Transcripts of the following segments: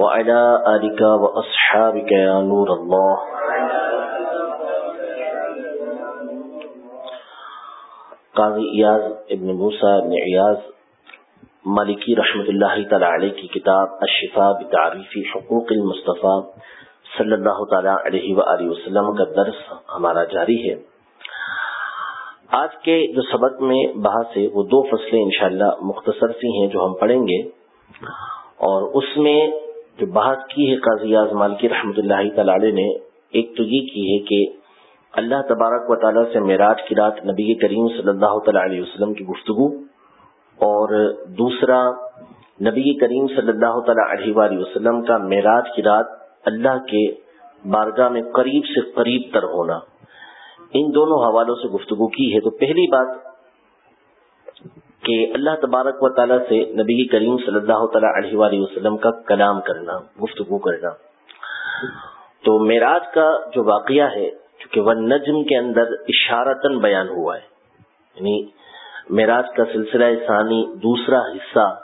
وعلى آلك وأصحابك يا نور الله. قاضی ایاز ابن موسیٰ ابن عیاز مالکی رحمت اللہ تعالی علیہ کی کتاب الشفاء بتعریف حقوق المصطفیٰ صلی اللہ تعالی علیہ وآلہ وسلم کا درس ہمارا جاری ہے۔ آج کے جو سبق میں بحث ہے، وہ دو فصلیں انشاءاللہ مختصر سی ہیں جو ہم پڑھیں گے اور اس میں جو بحث کی ہے قاضی اعظمال کی رحمۃ اللہ تعالی نے ایک تو یہ کی ہے کہ اللہ تبارک و تعالیٰ سے معراج کی رات نبی کریم صلی اللہ تعالی علیہ وسلم کی گفتگو اور دوسرا نبی کریم صلی اللہ تعالی علیہ وآلہ وسلم کا معراج کی رات اللہ کے بارگاہ میں قریب سے قریب تر ہونا۔ ان دونوں حوالوں سے گفتگو کی ہے۔ تو پہلی بات کہ اللہ تبارک و تعالیٰ سے نبی کریم صلی اللہ تعالیٰ علیہ وآلہ وسلم کا کلام کرنا، گفتگو کرنا۔ تو معراج کا جو واقعہ ہے، چونکہ وہ نجم کے اندر اشارتن بیان ہوا ہے۔ یعنی معراج کا سلسلہ ثانی دوسرا حصہ،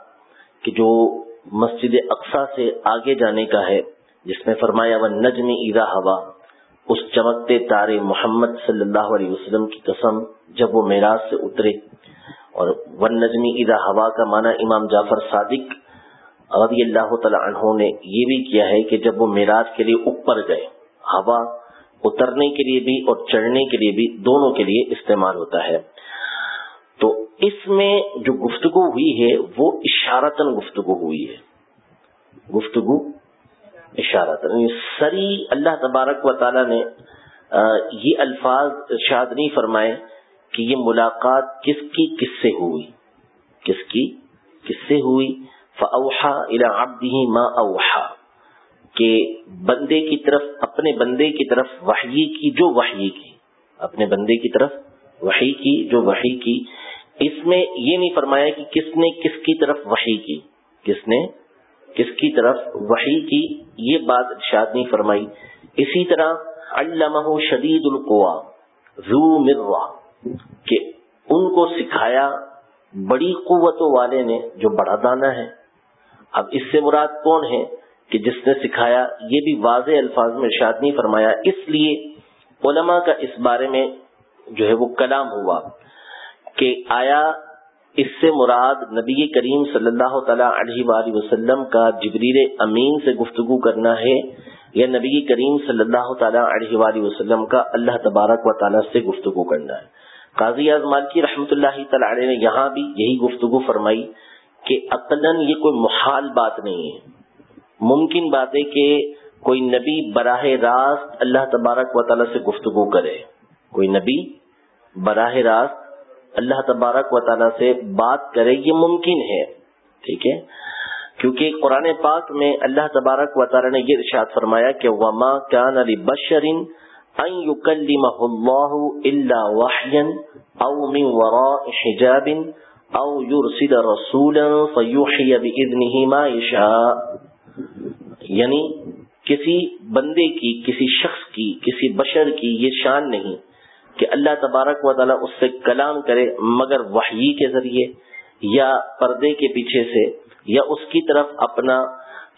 کہ جو مسجد اقسا سے آگے جانے کا ہے، جس میں فرمایا وہ نجم ایرا ہوا۔ اس چمکتے تارے محمد صلی اللہ علیہ وسلم کی قسم جب وہ معراج سے اترے۔ اور ون نجمی ادا ہوا کا معنی امام جعفر صادق رضی اللہ تعالی عنہ نے یہ بھی کیا ہے کہ جب وہ معراج کے لیے اوپر گئے، ہوا اترنے کے لیے بھی اور چڑھنے کے لیے بھی دونوں کے لیے استعمال ہوتا ہے۔ تو اس میں جو گفتگو ہوئی ہے، وہ اشارتن گفتگو ہوئی ہے۔ گفتگو اشارتن یعنی سری اللہ تبارک و تعالی نے یہ الفاظ ارشاد نہیں فرمائے کہ یہ ملاقات کس کی کس سے ہوئی؟ کس کی کس سے ہوئی؟ فاوحا الى عبده ما اوحا کہ بندے کی طرف، اپنے بندے کی طرف وحی کی جو وحی کی، اپنے بندے کی طرف وحی کی جو وحی کی۔ اس میں یہ نہیں فرمایا کہ کس نے کس کی طرف وحی کی، کس نے کس کی طرف وحی کی، یہ بات ارشاد نہیں فرمائی۔ اسی طرح علمہ شدید القوا ذو مرہ۔ کہ ان کو سکھایا بڑی قوتوں والے نے جو بڑا دانا ہے۔ اب اس سے مراد کون ہے کہ جس نے سکھایا؟ یہ بھی واضح الفاظ میں ارشاد نہیں فرمایا۔ اس لیے علماء کا اس بارے میں جو ہے وہ کلام ہوا کہ آیا اس سے مراد نبی کریم صلی اللہ تعالی علیہ وآلہ وسلم کا جبریل امین سے گفتگو کرنا ہے۔ یا نبی کریم صلی اللہ تعالی علیہ وآلہ وسلم کا اللہ تبارک و تعالیٰ سے گفتگو کرنا ہے۔ قاضی اعظمال کی رحمت اللہ تعالی نے یہاں بھی یہی گفتگو فرمائی کہ عقلاً یہ کوئی محال بات نہیں ہے۔ ممکن بات ہے کہ کوئی نبی براہ راست اللہ تبارک و تعالیٰ سے گفتگو کرے۔ کوئی نبی براہ راست اللہ تبارک و تعالیٰ سے بات کرے، یہ ممکن ہے۔ ٹھیک ہے؟ کیونکہ قرآن پاک میں اللہ تبارک و تعالیٰ نے یہ ارشاد فرمایا کہ وما کان علی ان يكلمه الله الا وحيا او من وراء حجاب او يرسل رسولا فيوحي باذنه ما يشاء۔ یعنی کسی بندے کی، کسی شخص کی، کسی بشر کی یہ شان نہیں کہ اللہ تبارک و تعالی اس سے کلام کرے مگر وحی کے ذریعے یا پردے کے پیچھے سے یا اس کی طرف اپنا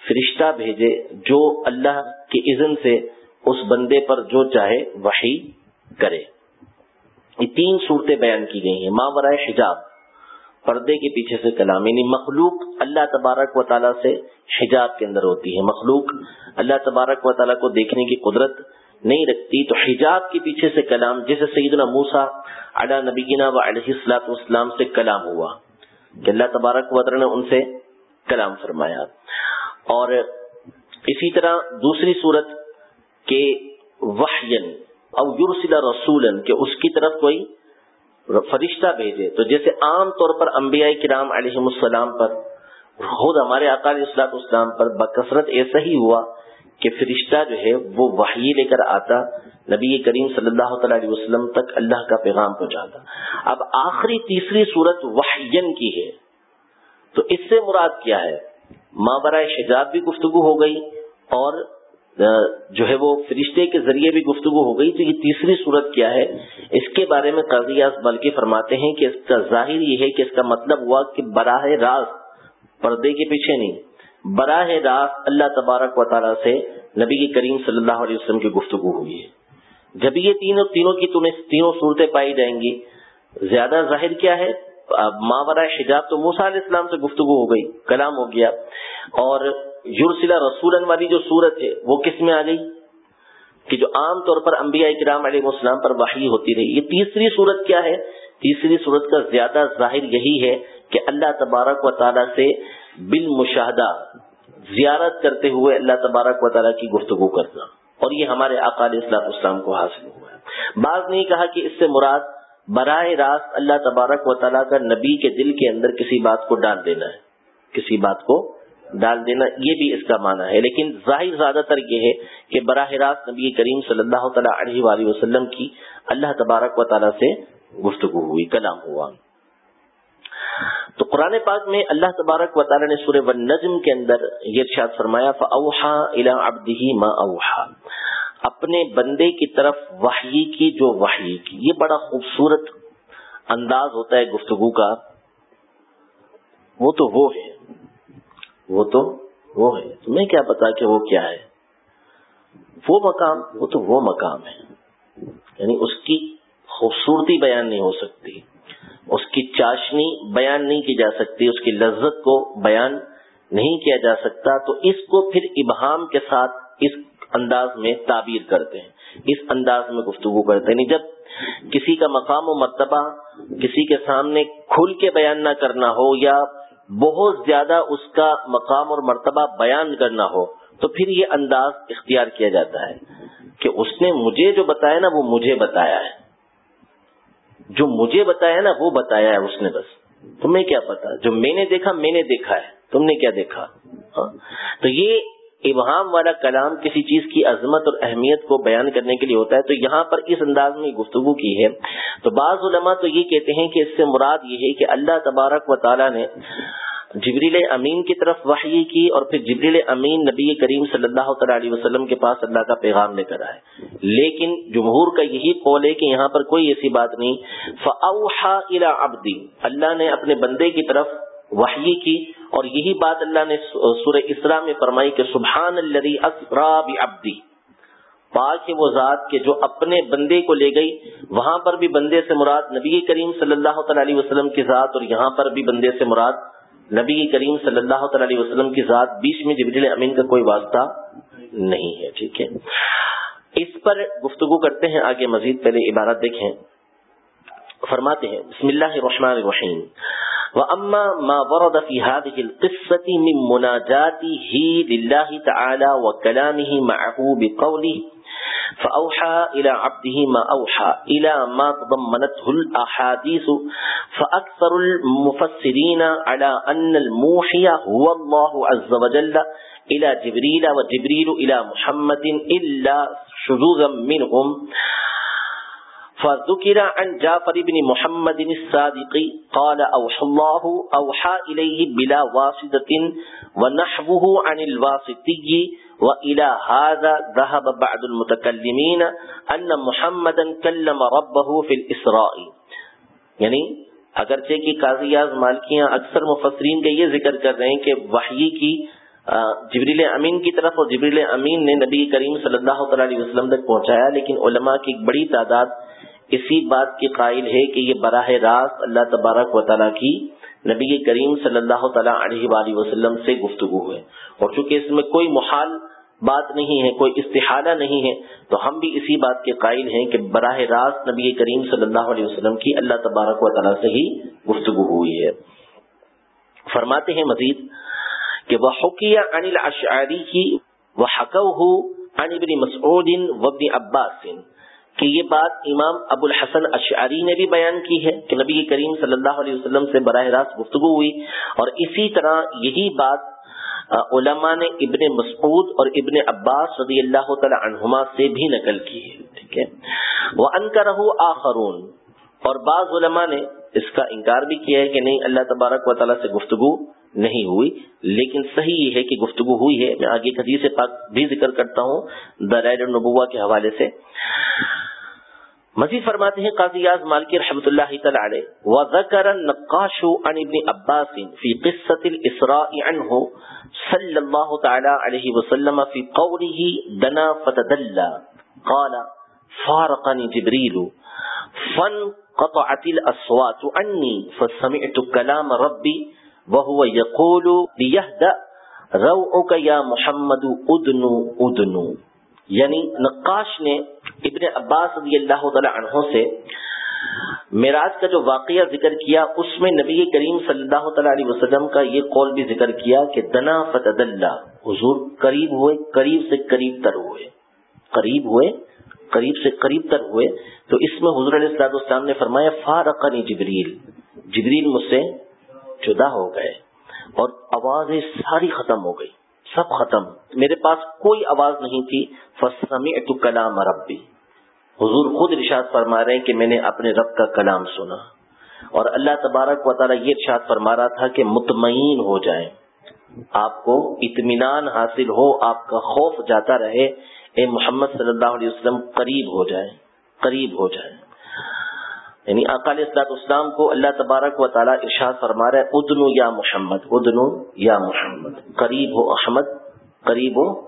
فرشتہ بھیجے جو اللہ کی اذن سے اس بندے پر جو چاہے وحی کرے۔ یہ تین صورتیں بیان کی گئی ہیں۔ ماں برائے حجاب، پردے کے پیچھے سے کلام یعنی مخلوق اللہ تبارک و تعالیٰ سے حجاب کے اندر ہوتی ہے۔ مخلوق اللہ تبارک و تعالیٰ کو دیکھنے کی قدرت نہیں رکھتی، تو حجاب کے پیچھے سے کلام، جیسے سیدنا موسا علی نبینا و علیہ السلاط والسلام سے کلام ہوا کہ اللہ تبارک و تعالیٰ نے ان سے کلام فرمایا۔ اور اسی طرح دوسری صورت کہ وحین او یورسل رسولن کہ اس کی طرف کوئی فرشتہ بھیجے۔ تو جیسے عام طور پر انبیاء کرام علیہ السلام پر، خود ہمارے اقال اصلاح اسلام پر بکثرت ایسا ہی ہوا کہ فرشتہ جو ہے وہ وحی لے کر آتا، نبی کریم صلی اللہ تعالی علیہ وسلم تک اللہ کا پیغام پہنچاتا۔ اب آخری تیسری صورت وحین کی ہے۔ تو اس سے مراد کیا ہے؟ ماں برائے شجاب بھی گفتگو ہو گئی اور جو ہے وہ فرشتے کے ذریعے بھی گفتگو ہو گئی تو یہ تیسری صورت کیا ہے؟ اس کے بارے میں قاضی بلکہ فرماتے ہیں کہ اس کا ظاہر یہ ہے کہ اس کا مطلب ہوا کہ براہ راست، پردے کے پیچھے نہیں، براہ راست اللہ تبارک و تعالیٰ سے نبی کریم صلی اللہ علیہ وسلم کی گفتگو ہوئی ہے۔ جب یہ تینوں تینوں کی تمہیں تینوں صورتیں پائی جائیں گی، زیادہ ظاہر کیا ہے؟ ماورا شجاب تو موسا علیہ السلام سے گفتگو ہو گئی، کلام ہو گیا۔ اور یورسلا رسول والی جو صورت ہے، وہ کس میں آ گئی؟ کہ جو عام طور پر انبیاء کرام علیہ السلام پر وحی ہوتی رہی۔ یہ تیسری صورت کیا ہے؟ تیسری صورت کا زیادہ ظاہر یہی ہے کہ اللہ تبارک و تعالیٰ سے بالمشاہدہ زیارت کرتے ہوئے اللہ تبارک و تعالیٰ کی گفتگو کرنا۔ اور یہ ہمارے اقال اسلام اسلام کو حاصل ہوا ہے۔ بعض نہیں کہا کہ اس سے مراد براہ راست اللہ تبارک و تعالیٰ کا نبی کے دل کے اندر کسی بات کو ڈال دینا ہے، کسی بات کو ڈال دینا، یہ بھی اس کا معنی ہے۔ لیکن ظاہر زیادہ تر یہ ہے کہ براہ راست نبی کریم صلی اللہ تعالیٰ علیہ وآلہ وسلم کی اللہ تبارک و تعالیٰ سے گفتگو ہوئی، کلام ہوا۔ تو قرآن پاک میں اللہ تبارک و تعالی نے سورہ والنجم کے اندر یہ ارشاد فرمایا فاوحا الى عبده ما اوحا اپنے بندے کی طرف وحی کی جو وحی کی۔ یہ بڑا خوبصورت انداز ہوتا ہے گفتگو کا۔ وہ تو وہ ہے۔ وہ تو وہ ہے۔ تمہیں کیا پتا کہ وہ کیا ہے؟ وہ مقام، وہ تو وہ مقام ہے۔ یعنی اس کی خوبصورتی بیان نہیں ہو سکتی۔ اس کی چاشنی بیان نہیں کی جا سکتی۔ اس کی لذت کو بیان نہیں کیا جا سکتا۔ تو اس کو پھر ابہام کے ساتھ اس انداز میں تعبیر کرتے ہیں، اس انداز میں گفتگو کرتے ہیں۔ یعنی جب کسی کا مقام و مرتبہ کسی کے سامنے کھل کے بیان نہ کرنا ہو یا بہت زیادہ اس کا مقام اور مرتبہ بیان کرنا ہو، تو پھر یہ انداز اختیار کیا جاتا ہے کہ اس نے مجھے جو بتایا نا، وہ مجھے بتایا ہے۔ جو مجھے بتایا نا، وہ بتایا ہے اس نے بس۔ تمہیں کیا پتا؟ جو میں نے دیکھا، میں نے دیکھا ہے۔ تم نے کیا دیکھا؟ ہاں؟ تو یہ ابہام والا کلام کسی چیز کی عظمت اور اہمیت کو بیان کرنے کے لیے ہوتا ہے تو یہاں پر اس انداز میں گفتگو کی ہے۔ تو بعض علماء تو یہ کہتے ہیں کہ اس سے مراد یہ ہے کہ اللہ تبارک و تعالیٰ نے جبریل امین کی طرف وحی کی اور پھر جبریل امین نبی کریم صلی اللہ تعالی علیہ وسلم کے پاس اللہ کا پیغام لے کر آئے۔ لیکن جمہور کا یہی قول ہے کہ یہاں پر کوئی ایسی بات نہیں۔ فاوحا الى عبدی اللہ نے اپنے بندے کی طرف وحی کی اور یہی بات اللہ نے سورہ اسراء میں فرمائی کہ سبحان الذي اسرا بعبدی۔ پاک ہے وہ ذات کے جو اپنے بندے کو لے گئی، وہاں پر بھی بندے سے مراد نبی کریم صلی اللہ تعالی علیہ وسلم کی ذات اور یہاں پر بھی بندے سے مراد نبی کریم صلی اللہ تعالی علیہ وسلم کی ذات بیچ میں جبریل امین کا کوئی واسطہ نہیں ہے، ٹھیک ہے؟ اس پر گفتگو کرتے ہیں، آگے مزید پہلے عبارت دیکھیں۔ فرماتے ہیں، بسم اللہ الرحمن الرحیم۔ واما ما ورد في هذه القصه من مناجاته لله تعالى وكلامه معه بقوله فأوحى إلى عبده ما أوحى إلى ما تضمنته الأحاديث فأكثر المفسرين على أن الموحي هو الله عز وجل إلى جبريل وجبريل إلى محمد إلا شذوذا منهم فذكر عن جعفر بن محمد الصادق قال أوحى الله أوحى إليه بلا واسطة ونحوه عن الواسطي وإلى هذا ذهب بعض المتكلمين أن محمدا كلم ربه في الإسراء. یعنی اگرچہ کی قاضی یاز مالکیاں اکثر مفسرین کا یہ ذکر کر رہے ہیں کہ وحی کی جبریل امین کی طرف اور جبریل امین نے نبی کریم صلی اللہ تعالی علیہ وسلم تک پہنچایا، لیکن علماء کی ایک بڑی تعداد اسی بات کی قائل ہے کہ یہ براہ راست اللہ تبارک و تعالیٰ کی نبی کریم صلی اللہ تعالیٰ علیہ وآلہ وسلم سے گفتگو ہے اور چونکہ اس میں کوئی محال بات نہیں ہے، کوئی استحالہ نہیں ہے، تو ہم بھی اسی بات کے قائل ہیں کہ براہ راست نبی کریم صلی اللہ علیہ وسلم کی اللہ تبارک و تعالیٰ سے ہی گفتگو ہوئی ہے۔ فرماتے ہیں مزید کہ وہ حکیہ انل اشعری کی وہ حکو عن ابن مسعود وابن عباس۔ کہ یہ بات امام ابو الحسن اشعری نے بھی بیان کی ہے کہ نبی کریم صلی اللہ علیہ وسلم سے براہ راست گفتگو ہوئی اور اسی طرح یہی بات علماء نے ابن مسعود اور ابن عباس رضی اللہ تعالی عنہما سے بھی نقل کی ہے، ٹھیک ہے؟ وہ ان کا رہو آخرون، اور بعض علماء نے اس کا انکار بھی کیا ہے کہ نہیں، اللہ تبارک و تعالیٰ سے گفتگو نہیں ہوئی، لیکن صحیح یہ ہے کہ گفتگو ہوئی ہے۔ میں آگے حدیث پاک بھی ذکر کرتا ہوں درائر النبوہ کے حوالے سے۔ مزید فرماتے ہیں قاضی یاز مالکی رحمۃ اللہ تعالی علیہ، وذکر النقاش عن ابن عباس فی قصة الاسراء عنه صلی اللہ تعالی علیہ وسلم فی قوله دنا فتدلى قال فارقني جبريل فانقطعت الاصوات عني فسمعت كلام ربي وهو يقول ليهدأ روعك يا محمد ادنو ادنو۔ یعنی نقاش نے ابن عباس رضی اللہ تعالی عنہ سے معراج کا جو واقعہ ذکر کیا، اس میں نبی کریم صلی اللہ تعالی علیہ وسلم کا یہ قول بھی ذکر کیا کہ دنا فتد اللہ حضور قریب ہوئے، قریب سے قریب تر ہوئے۔ قریب ہوئے، قریب سے قریب تر ہوئے۔ تو اس میں حضور علیہ السلام السلام نے فرمایا، فارقنی جبریل۔ جبریل مجھ سے جدا ہو گئے اور آوازیں ساری ختم ہو گئی، سب ختم۔ میرے پاس کوئی آواز نہیں تھی، فسمعت کلام ربی۔ حضور خود ارشاد فرما رہے ہیں کہ میں نے اپنے رب کا کلام سنا اور اللہ تبارک و تعالیٰ یہ ارشاد فرما رہا تھا کہ مطمئن ہو جائیں۔ آپ کو اطمینان حاصل ہو، آپ کا خوف جاتا رہے۔ اے محمد صلی اللہ علیہ وسلم، قریب ہو جائے قریب ہو جائے یعنی اقال اصلاط اسلام کو اللہ تبارک و تعالیٰ ارشاد فرما رہا ہے ادنو یا محمد، ادنو یا محمد۔ قریب ہو احمد، قریب ہو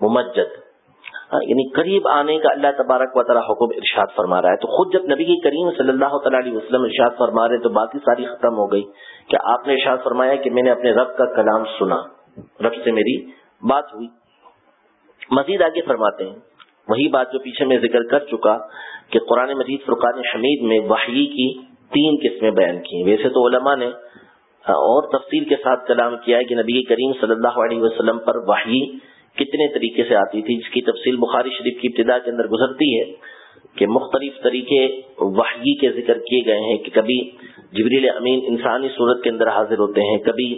ممجد۔ ہاں، یعنی قریب آنے کا اللہ تبارک و تعالیٰ حکم ارشاد فرما رہا ہے۔ تو خود جب نبی کریم صلی اللہ تعالیٰ علیہ وسلم ارشاد فرما رہے تو باقی ساری ختم ہو گئی۔ کہ آپ نے ارشاد فرمایا کہ میں نے اپنے رب کا کلام سنا؟ رب سے میری بات ہوئی۔ مزید آگے فرماتے ہیں۔ وہی بات جو پیچھے میں ذکر کر چکا کہ قرآن مجید فرقان حمید میں وحی کی تین قسمیں بیان کی ویسے تو علماء نے اور تفصیل کے ساتھ کلام کیا ہے کہ نبی کریم صلی اللہ علیہ وسلم پر وحی کتنے طریقے سے آتی تھی، جس کی تفصیل بخاری شریف کی ابتدا کے اندر گزرتی ہے کہ مختلف طریقے وحی کے ذکر کیے گئے ہیں کہ کبھی جبریل امین انسانی صورت کے اندر حاضر ہوتے ہیں، کبھی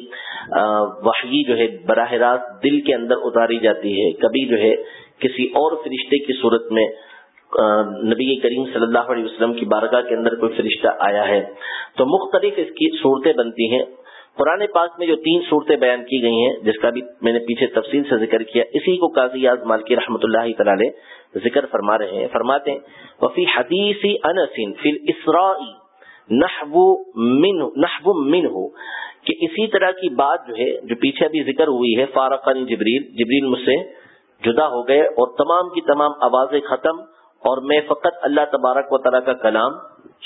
وحی جو ہے براہ راست دل کے اندر اتاری جاتی ہے، کبھی جو ہے کسی اور فرشتے کی صورت میں نبی کریم صلی اللہ علیہ وسلم کی بارگاہ کے اندر کوئی فرشتہ آیا ہے۔ تو مختلف اس کی صورتیں بنتی ہیں۔ قرآن پاک میں جو تین صورتیں بیان کی گئی ہیں، جس کا بھی میں نے پیچھے تفصیل سے ذکر کیا، اسی کو قاضی اعظم مالکی رحمۃ اللہ تعالی ذکر فرما رہے ہیں، فرماتے ہیں وفی حدیث انسن فی الاسراء نحو من نحو من ہو کہ اسی طرح کی بات جو ہے، جو پیچھے بھی ذکر ہوئی ہے فارقانی جبریل جبریل مجھ سے جدا ہو گئے، اور تمام کی تمام آوازیں ختم، اور میں فقط اللہ تبارک و تعالیٰ کا کلام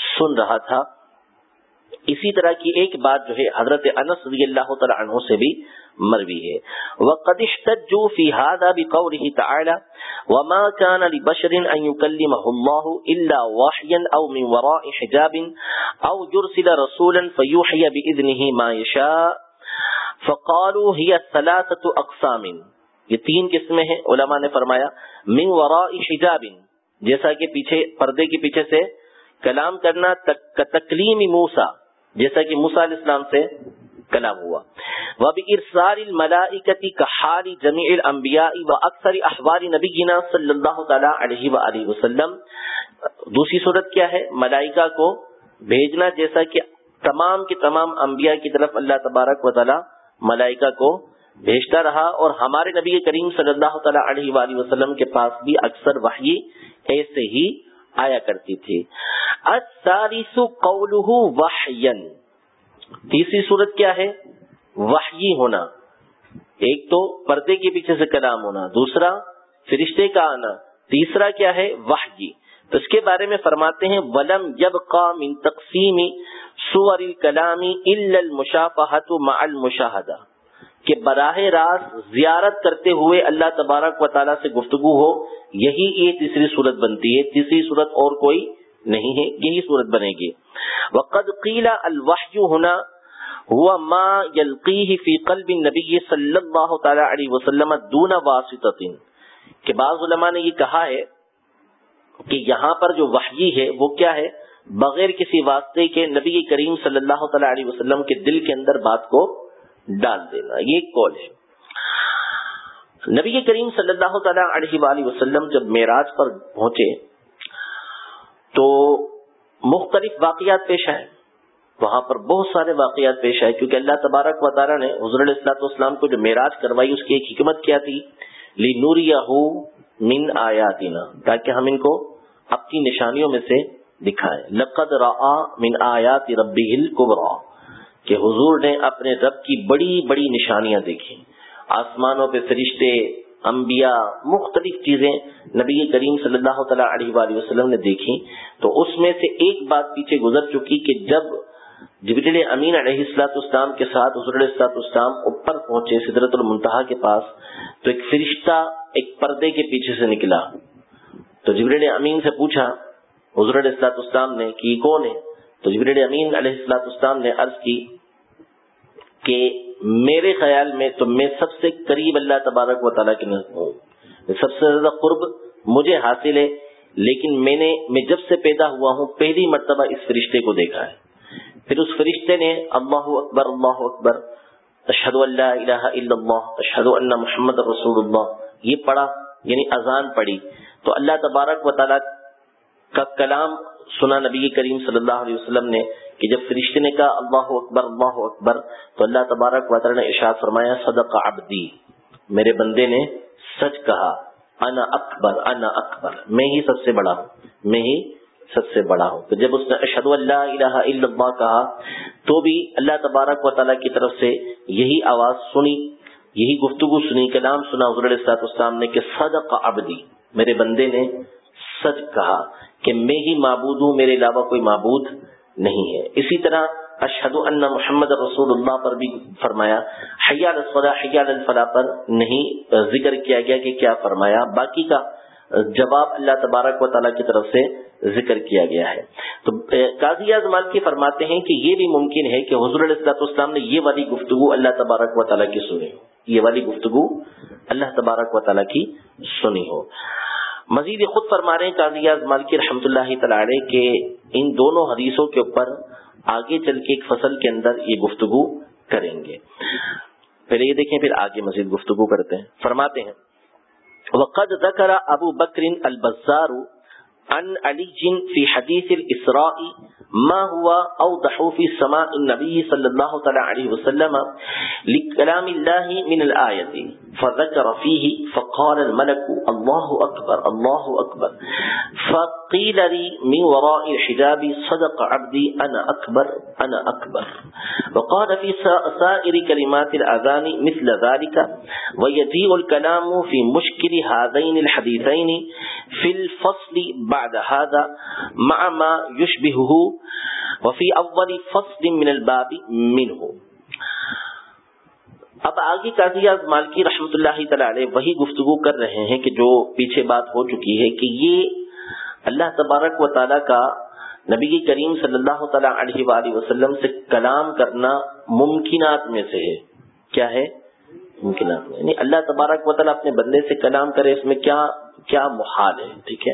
سن رہا تھا۔ اسی طرح کی ایک بات جو ہے حضرت انس رضی اللہ تعالی عنہ سے بھی مروی ہے. وقد احتجوا في هذا بقوله تعالى وما كان لبشر ان يكلمه الله الا وحيا او من وراء حجاب او يرسل رسولا فيوحي باذنه ما يشاء فقالوا هي ثلاثه اقسام یہ تین قسمیں ہیں، علماء نے فرمایا، من وراء حجاب، جیسا کہ پیچھے، پردے کے پیچھے سے کلام کرنا تکلیم موسا جیسا کہ موسا علیہ السلام سے کلام ہوا۔ وہ بھی ارسال الملائکتی کحال جمیع الانبیاء و اکثر احوال نبینا صلی اللہ تعالی علیہ وآلہ وسلم۔ دوسری صورت کیا ہے؟ ملائکہ کو بھیجنا، جیسا کہ تمام کے تمام انبیاء کی طرف اللہ تبارک و تعالی ملائکہ کو بھیجتا رہا اور ہمارے نبی کریم صلی اللہ تعالی علیہ وآلہ وسلم کے پاس بھی اکثر وحی ایسے ہی آیا کرتی تھی۔ قوله وحین تیسری صورت کیا ہے؟ وحی ہونا۔ ایک تو پردے کے پیچھے سے کلام ہونا، دوسرا فرشتے کا آنا، تیسرا کیا ہے؟ وحی۔ تو اس کے بارے میں فرماتے ہیں، ولم جب قام تقسیم سور کلامی المشافہت مع المشاہدہ۔ کہ براہ راست زیارت کرتے ہوئے اللہ تبارک و تعالیٰ سے گفتگو ہو، یہی یہ تیسری صورت بنتی ہے۔ تیسری صورت اور کوئی نہیں ہے، یہی صورت بنے گی۔ وقد قیل الوحی ہونا ہوا ما یلقیہ فی قلب النبی صلی اللہ تعالی علیہ وسلم دون واسطت کہ بعض علماء نے یہ کہا ہے کہ یہاں پر جو وحی ہے، وہ کیا ہے؟ بغیر کسی واسطے کے نبی کریم صلی اللہ تعالی علیہ وسلم کے دل کے اندر بات کو ڈال دینا یہ ایک کال ہے؟ نبی کریم صلی اللہ تعالی علیہ وآلہ وسلم جب معراج پر پہنچے، تو مختلف واقعات پیش آئے۔ وہاں پر بہت سارے واقعات پیش آئے، کیونکہ اللہ تبارک و تعالیٰ نے حضرت السلاط اسلام کو جو معراج کروائی، اس کی ایک حکمت کیا تھی لی نوریا من آیاتنا، تاکہ ہم ان کو اپنی نشانیوں میں سے دکھائیں۔ لقد را من آیات ربی الکبرا کہ حضور نے اپنے رب کی بڑی بڑی نشانیاں دیکھی۔ آسمانوں پہ فرشتے، انبیاء، مختلف چیزیں نبی کریم صلی اللہ تعالیٰ علیہ وآلہ وسلم نے دیکھی۔ تو اس میں سے ایک بات پیچھے گزر چکی کہ جب جبریل امین علیہ السلاط اسلام کے ساتھ حضرت السلاط اسلام اوپر پہنچے سدرت المنتہا کے پاس، تو ایک فرشتہ ایک پردے کے پیچھے سے نکلا۔ تو جبریل امین سے پوچھا حضرت السلاط اسلام نے کہ کون ہے؟ تو جبریل امین علیہ السلاط اسلام نے عرض کی کہ میرے خیال میں تو میں سب سے قریب اللہ تبارک و تعالیٰ کے ہوں۔ سب سے زیادہ قرب مجھے حاصل ہے، لیکن میں نے، میں جب سے پیدا ہوا ہوں، پہلی مرتبہ اس فرشتے کو دیکھا ہے۔ پھر اس فرشتے نے اللہ اکبر اللہ اکبر، اشہد اللہ الہ الا اللہ، اشہد اللہ محمد رسول اللہ، یہ پڑھا یعنی اذان پڑھی۔ تو اللہ تبارک و تعالیٰ کا کلام سنا نبی کریم صلی اللہ علیہ وسلم نے کہ جب فرشتے نے کہا اللہ اکبر اللہ اکبر، تو اللہ تبارک و تعالی نے اشاد فرمایا، صدق عبدی، میرے بندے نے سچ کہا، انا اکبر انا اکبر، میں ہی سب سے بڑا ہوں، میں ہی سب سے بڑا ہوں۔ تو جب اس نے اشد اللہ الہ الا اللہ کہا، تو بھی اللہ تبارک و تعالیٰ کی طرف سے یہی آواز سنی، یہی گفتگو سنی، کلام سنا حضرت السلام نے کہ صدق عبدی، میرے بندے نے سچ کہا کہ میں ہی معبود ہوں، میرے علاوہ کوئی معبود نہیں ہے۔ اسی طرح اشہد ان محمد رسول اللہ پر بھی فرمایا حیال حیال الفلاح پر نہیں ذکر کیا گیا کہ کیا فرمایا، باقی کا جواب اللہ تبارک و تعالیٰ کی طرف سے ذکر کیا گیا ہے۔ تو قاضی اعظمان کی فرماتے ہیں کہ یہ بھی ممکن ہے کہ حضور علیہ السلام نے یہ والی گفتگو اللہ تبارک و تعالیٰ کی سنی ہو۔ یہ والی گفتگو اللہ تبارک و تعالیٰ کی سنی ہو۔ مزید خود فرما رہے ہیں قاضی مالکی رحمۃ اللہ تعالی کے ان دونوں حدیثوں کے اوپر آگے چل کے ایک فصل کے اندر یہ گفتگو کریں گے۔ پہلے یہ دیکھیں، پھر آگے مزید گفتگو کرتے ہیں۔ فرماتے ہیں، وقد ذکر ابو بکر البزار عن علی جن فی حدیث الاسراء ما هو اوضح في سماء النبي صلى الله عليه وسلم لكلام الله من الآية فذكر فيه فقال الملك الله أكبر الله أكبر فقيل لي من وراء الحجاب صدق عبدي أنا أكبر أنا أكبر وقال في سائر كلمات الأذان مثل ذلك ويجيء الكلام في مشكل هذين الحديثين في الفصل بعد هذا مع ما يشبهه وفي أول فصل من الباب منه. اب آگے قاضی مالکی رحمت اللہ تعالی وہی گفتگو کر رہے ہیں کہ جو پیچھے بات ہو چکی ہے کہ یہ اللہ تبارک و تعالیٰ کا نبی کریم صلی اللہ تعالی علیہ وآلہ وسلم سے کلام کرنا ممکنات میں سے ہے۔ کیا ہے؟ ممکنات میں۔ یعنی اللہ تبارک و تعالیٰ اپنے بندے سے کلام کرے اس میں کیا کیا محال ہے، ٹھیک ہے؟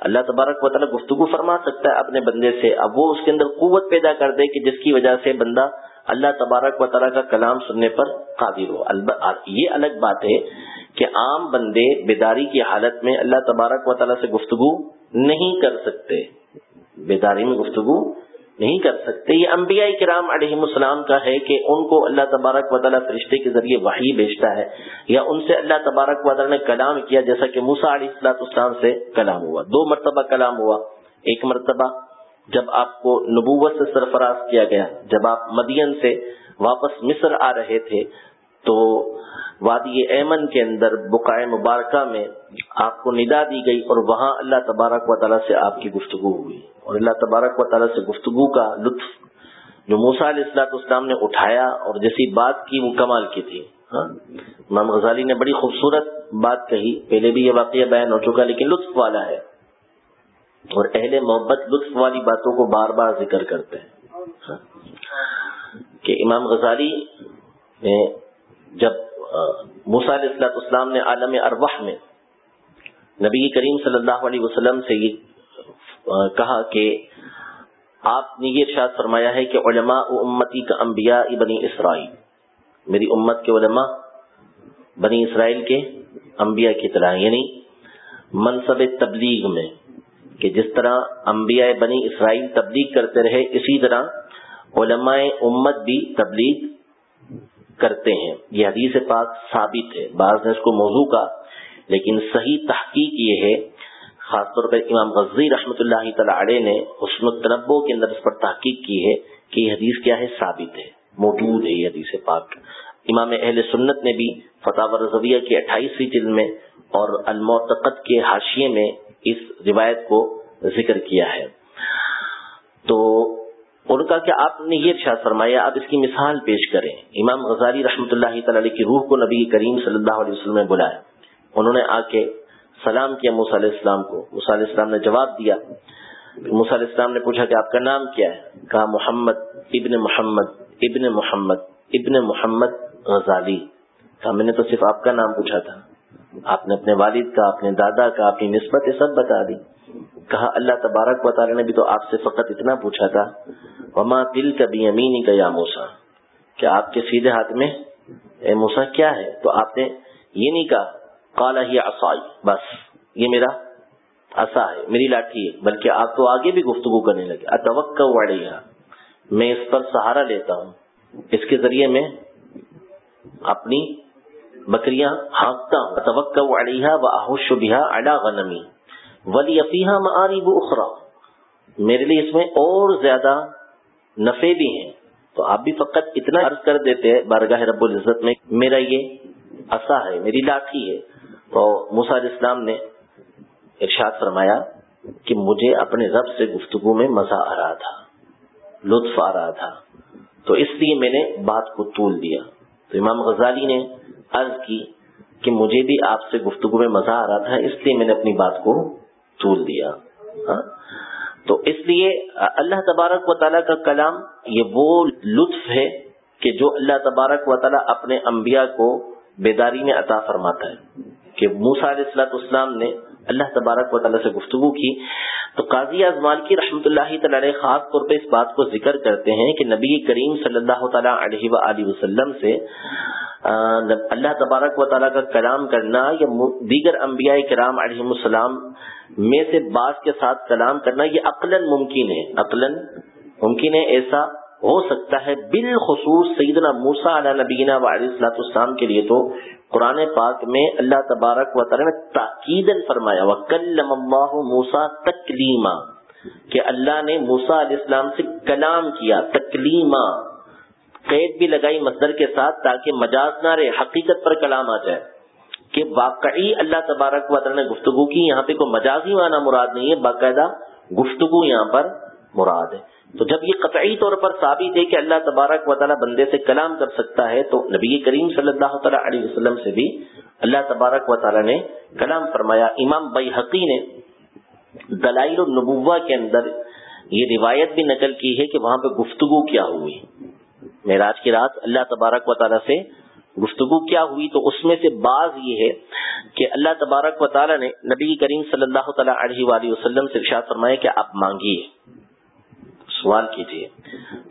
اللہ تبارک و تعالیٰ گفتگو فرما سکتا ہے اپنے بندے سے، اب وہ اس کے اندر قوت پیدا کر دے کہ جس کی وجہ سے بندہ اللہ تبارک و تعالیٰ کا کلام سننے پر قادر ہو۔ یہ الگ بات ہے کہ عام بندے بیداری کی حالت میں اللہ تبارک و تعالیٰ سے گفتگو نہیں کر سکتے۔ بیداری میں گفتگو نہیں کر سکتے۔ یہ انبیاء کرام علیہ السلام کا ہے کہ ان کو اللہ تبارک و تعالیٰ فرشتے کے ذریعے وحی بیچتا ہے یا ان سے اللہ تبارک و تعالیٰ نے کلام کیا، جیسا کہ موسا علیہ السلاط اسلام سے کلام ہوا۔ دو مرتبہ کلام ہوا۔ ایک مرتبہ جب آپ کو نبوت سے سرفراز کیا گیا، جب آپ مدین سے واپس مصر آ رہے تھے، تو وادی ایمن کے اندر بقائے مبارکہ میں آپ کو ندا دی گئی اور وہاں اللہ تبارک و تعالیٰ سے آپ کی گفتگو ہوئی۔ اور اللہ تبارک و تعالیٰ سے گفتگو کا لطف جو موسا علیہ السلاط اسلام نے اٹھایا اور جیسی بات کی وہ کمال کی تھی۔ ہاں؟ امام غزالی نے بڑی خوبصورت بات کہی۔ پہلے بھی یہ واقعہ بیان ہو چکا لیکن لطف والا ہے۔ اور اہل محبت لطف والی باتوں کو بار بار ذکر کرتے ہیں۔ ہاں؟ کہ امام غزالی نے جب علیہ السلاط اسلام نے عالم ارواح میں نبی کریم صلی اللہ علیہ وسلم سے یہ کہا کہ آپ نے یہ ارشاد فرمایا ہے کہ علماء امتی کا انبیاء بنی اسرائیل۔ میری امت کے علماء بنی اسرائیل کے انبیاء کی طرح یعنی منصب تبلیغ میں کہ جس طرح انبیاء بنی اسرائیل تبلیغ کرتے رہے، اسی طرح علماء امت بھی تبلیغ کرتے ہیں۔ یہ حدیث پاک ثابت ہے۔ بعض نے اس کو موضوع کا لیکن صحیح تحقیق یہ ہے خاص طور پر امام غزی رحمۃ اللہ تعالی نے حسن التنبو کے اندر اس پر تحقیق کی ہے کہ یہ حدیث کیا ہے؟ ثابت ہے، موجود ہے یہ حدیث پاک۔ امام اہل سنت نے بھی فتح رضویہ کی اٹھائیسویں جلد میں اور المعتقد کے حاشیے میں اس روایت کو ذکر کیا ہے۔ تو ان کا کہ آپ نے یہ ارشاد فرمایا؟ آپ اس کی مثال پیش کریں۔ امام غزالی رحمۃ اللہ تعالی کی روح کو نبی کریم صلی اللہ علیہ وسلم نے بلایا۔ انہوں نے آ کے سلام کیا موسیٰ علیہ السلام کو۔ موسیٰ علیہ السلام نے جواب دیا۔ موسیٰ علیہ السلام نے پوچھا کہ آپ کا نام کیا ہے؟ کہا، محمد ابن محمد ابن محمد ابن محمد غزالی۔ کہا، میں نے تو صرف آپ کا نام پوچھا تھا۔ آپ نے اپنے والد کا، اپنے دادا کا اپنی نسبت سب بتا دی۔ کہا، اللہ تبارک و تعالی نے بھی تو آپ سے فقط اتنا پوچھا تھا۔ وما دل کا بھی امینی کا یا موسا کیا آپ کے سیدھے ہاتھ میں، اے موسا کیا ہے؟ تو آپ نے یہ نہیں کہا کالا ہی اصائی بس، یہ میرا اصا ہے، میری لاٹھی ہے، بلکہ آپ تو آگے بھی گفتگو کرنے لگے۔ اتوقع واڑیا میں اس پر سہارا لیتا ہوں۔ اس کے ذریعے میں اپنی بکریاں ہانکتا ہوں۔ اتوقع واڑیا و آہوش بہا اڈا غنمی ولی افیہ معاری وہ اخرا میرے لیے اس میں اور زیادہ نفے بھی ہیں۔ تو آپ بھی فقط اتنا عرض کر دیتے ہیں، بارگاہ رب العزت میں، میرا یہ اصا ہے، میری لاٹھی ہے۔ تو موسا علیہ السلام نے ارشاد فرمایا کہ مجھے اپنے رب سے گفتگو میں مزہ آ رہا تھا، لطف آ رہا تھا، تو اس لیے میں نے بات کو طول دیا۔ تو امام غزالی نے عرض کی کہ مجھے بھی آپ سے گفتگو میں مزہ آ رہا تھا، اس لیے میں نے اپنی بات کو طول دیا۔ ہاں؟ تو اس لیے اللہ تبارک و تعالیٰ کا کلام یہ وہ لطف ہے کہ جو اللہ تبارک و تعالیٰ اپنے انبیاء کو بیداری میں عطا فرماتا ہے کہ موسا علیہ السلاۃ اسلام نے اللہ تبارک و تعالیٰ سے گفتگو کی۔ تو قاضی اعظمال کی رحمۃ اللہ تعالی خاص طور پہ اس بات کو ذکر کرتے ہیں کہ نبی کریم صلی اللہ تعالیٰ علیہ و وسلم سے اللہ تبارک و تعالیٰ کا کلام کرنا یا دیگر انبیاء کرام علیہ السلام میں سے بعض کے ساتھ کلام کرنا یہ عقلاً ممکن ہے۔ عقلاً ممکن ہے ایسا ہو سکتا ہے بالخصوص سیدنا موسا علیہ نبینہ و علیہ السلاۃ السلام کے لیے تو قرآن پاک میں اللہ تبارک و تعالیٰ نے تاکید فرمایا وکلم اللہ موسا تکلیما کہ اللہ نے موسا علیہ السلام سے کلام کیا تکلیما قید بھی لگائی مصدر کے ساتھ تاکہ مجاز نہ رہے، حقیقت پر کلام آ جائے۔ کہ واقعی اللہ تبارک و تعالیٰ نے گفتگو کی، یہاں پہ کوئی مجازی معنی مراد نہیں ہے، باقاعدہ گفتگو یہاں پر مراد ہے۔ تو جب یہ قطعی طور پر ثابت ہے کہ اللہ تبارک و تعالیٰ بندے سے کلام کر سکتا ہے، تو نبی کریم صلی اللہ تعالیٰ علیہ وسلم سے بھی اللہ تبارک و تعالیٰ نے کلام فرمایا۔ امام بحقی نے دلائل النبوہ کے اندر یہ روایت بھی نقل کی ہے کہ وہاں پہ گفتگو کیا ہوئی۔ معراج کی رات اللہ تبارک و تعالیٰ سے گفتگو کیا ہوئی، تو اس میں سے بعض یہ ہے کہ اللہ تبارک و تعالیٰ نے نبی کریم صلی اللہ تعالیٰ علیہ وآلہ وسلم سے ارشاد فرمایا کہ آپ مانگیے۔ سوال کیجیے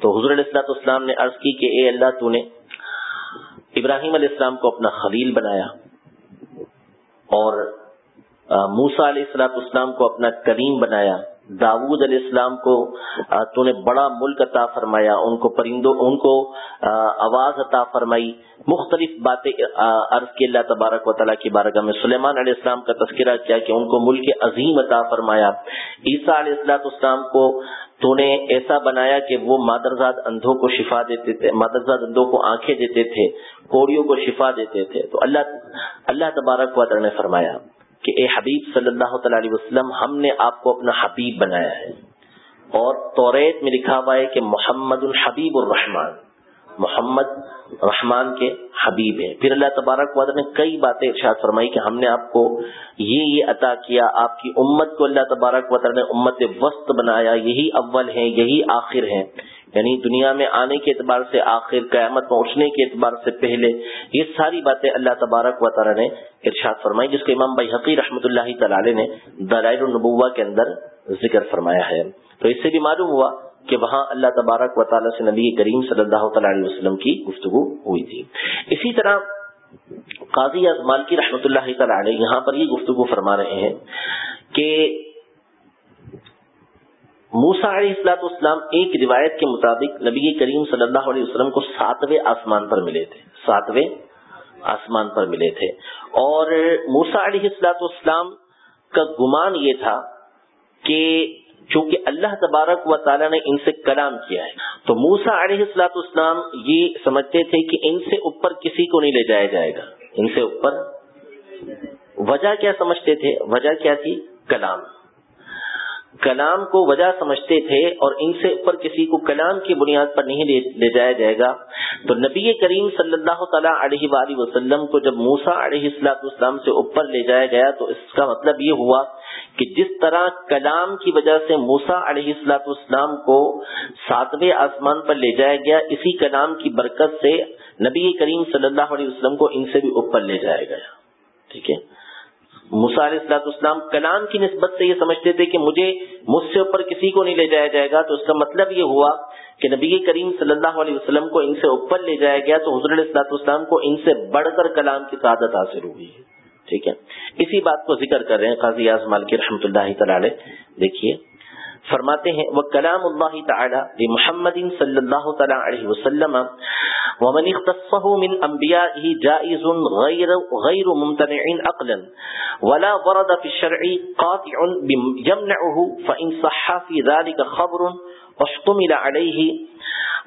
تو حضور علیہ السلاط اسلام نے عرض کی کہ اے اللہ تو نے ابراہیم علیہ السلام کو اپنا خلیل بنایا اور موسا علیہ السلاط اسلام کو اپنا کریم بنایا۔ داود علیہ السلام کو تو نے بڑا ملک عطا فرمایا، ان کو پرندوں، ان کو آواز عطا فرمائی۔ مختلف باتیں عرض کی اللہ تبارک و تعالیٰ کی بارگاہ میں سلیمان علیہ السلام کا تذکرہ کیا کہ ان کو ملک عظیم عطا فرمایا۔ عیسیٰ علیہ السلاط اسلام کو تو نے ایسا بنایا کہ وہ مادرزاد اندھوں کو شفا دیتے تھے، مادرزاد اندھوں کو آنکھیں دیتے تھے، کوڑیوں کو شفا دیتے تھے۔ تو اللہ اللہ تبارک و نے فرمایا کہ اے حبیب صلی اللہ تعالی علیہ وسلم، ہم نے آپ کو اپنا حبیب بنایا ہے۔ اور توریت میں لکھا ہوا ہے کہ محمد الحبیب الرحمان محمد رحمان کے حبیب ہیں۔ پھر اللہ تبارک واد نے کئی باتیں ارشاد فرمائی کہ ہم نے آپ کو یہ یہ عطا کیا، آپ کی امت کو اللہ تبارک وطر نے امت وسط بنایا، یہی اول ہیں، یہی آخر ہیں۔ یعنی دنیا میں آنے کے اعتبار سے آخر، قیامت پہنچنے کے اعتبار سے پہلے، یہ ساری باتیں اللہ تبارک و نے ارشاد فرمائی، جس کو امام بھائی حقی رحمۃ اللہ تعالی نے دلائل النبوہ کے اندر ذکر فرمایا ہے۔ تو اس سے بھی معلوم ہوا کہ وہاں اللہ تبارک و تعالیٰ سے نبی کریم صلی اللہ تعالی علیہ وسلم کی گفتگو ہوئی تھی۔ اسی طرح قاضی اعظمان کی رحمۃ اللہ تعالی یہاں پر یہ گفتگو فرما رہے ہیں کہ موسا علیہ السلاط اسلام ایک روایت کے مطابق نبی کریم صلی اللہ علیہ وسلم کو ساتویں آسمان پر ملے تھے۔ ساتویں آسمان پر ملے تھے۔ اور موسا علیہ السلاط اسلام کا گمان یہ تھا کہ چونکہ اللہ تبارک و تعالیٰ نے ان سے کلام کیا ہے۔ تو موسا علیہ السلاط اسلام یہ سمجھتے تھے کہ ان سے اوپر کسی کو نہیں لے جایا جائے گا۔ ان سے اوپر وجہ کیا سمجھتے تھے؟ وجہ کیا تھی؟ کلام۔ کلام کو وجہ سمجھتے تھے اور ان سے اوپر کسی کو کلام کی بنیاد پر نہیں لے جایا جائے گا۔ تو نبی کریم صلی اللہ تعالیٰ علیہ وآلہ وسلم کو جب موسا علیہ السلاط اسلام سے اوپر لے جایا گیا تو اس کا مطلب یہ ہوا کہ جس طرح کلام کی وجہ سے موسا علیہ السلاط اسلام کو ساتویں آسمان پر لے جایا گیا، اسی کلام کی برکت سے نبی کریم صلی اللہ علیہ وسلم کو ان سے بھی اوپر لے جایا گیا۔ ٹھیک ہے؟ علیہ السلاط اسلام کلام کی نسبت سے یہ سمجھتے تھے کہ مجھے مجھ سے اوپر کسی کو نہیں لے جایا جائے گا، تو اس کا مطلب یہ ہوا کہ نبی کریم صلی اللہ علیہ وسلم کو ان سے اوپر لے جایا گیا، تو حضر السلاط اسلام کو ان سے بڑھ کر کلام کی سعادت حاصل ہوئی۔ ہے ٹھیک ہے؟ اسی بات کو ذکر کر رہے ہیں قاضی اعظم کی رحمۃ اللہ تعالی دیکھیے، فرماتے ہیں وہ کلام اللہ تعالی محمد صلی اللہ تعالی علیہ وسلم، ومن اختصه من انبیائه جائز غیر غیر ممتنع عقلا، ولا ورد في الشرع قاطع يمنعه فإن صح في ذلك خبر واشتمل عليه۔